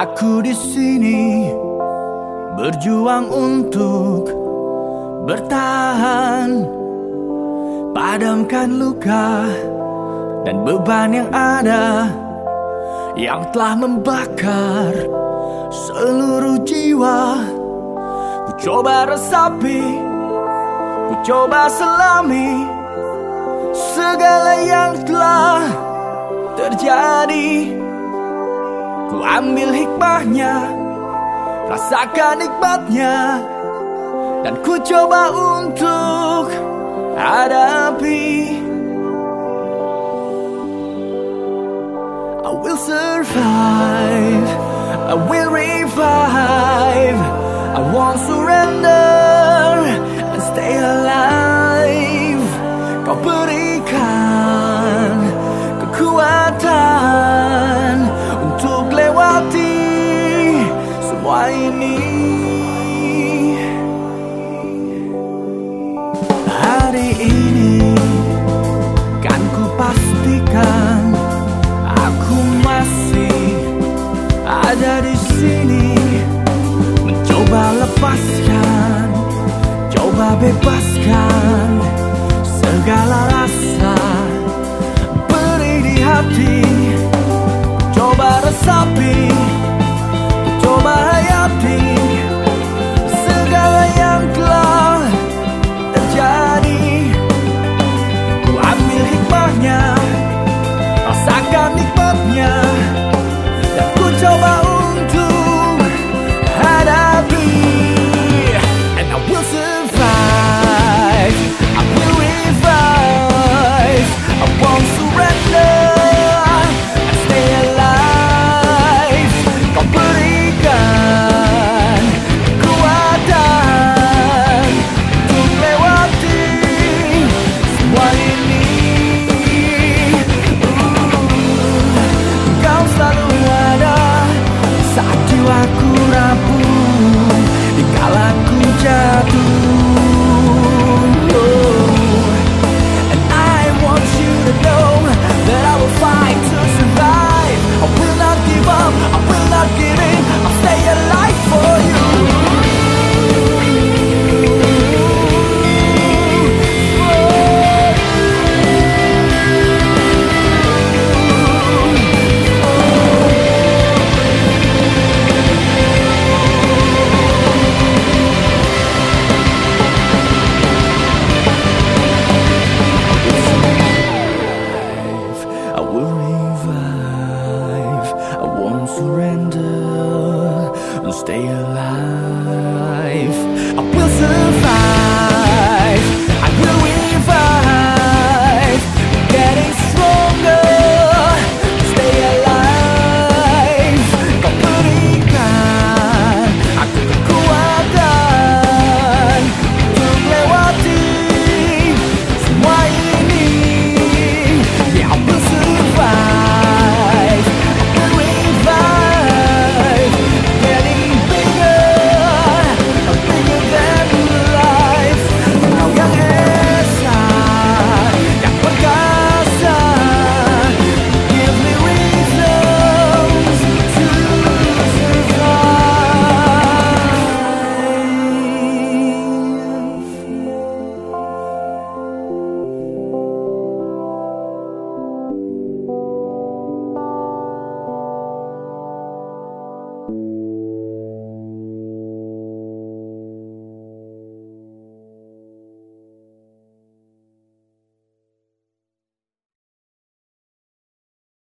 Aku di sini berjuang untuk bertahan, padamkan luka dan beban yang ada yang telah membakar seluruh jiwa. Ku coba resapi, ku coba selami segala yang telah terjadi. Ambil hikmahnya, rasakan nikmatnya, dan ku coba untuk hadapi. I will survive, I will revive, I won't surrender and stay alive. Kau berikan ini. Hari ini kan ku pastikan aku masih ada di sini. Mencoba lepaskan, coba bebaskan segala rasa. Beri di hati, rasakan nikmatnya, stay alive. I will survive.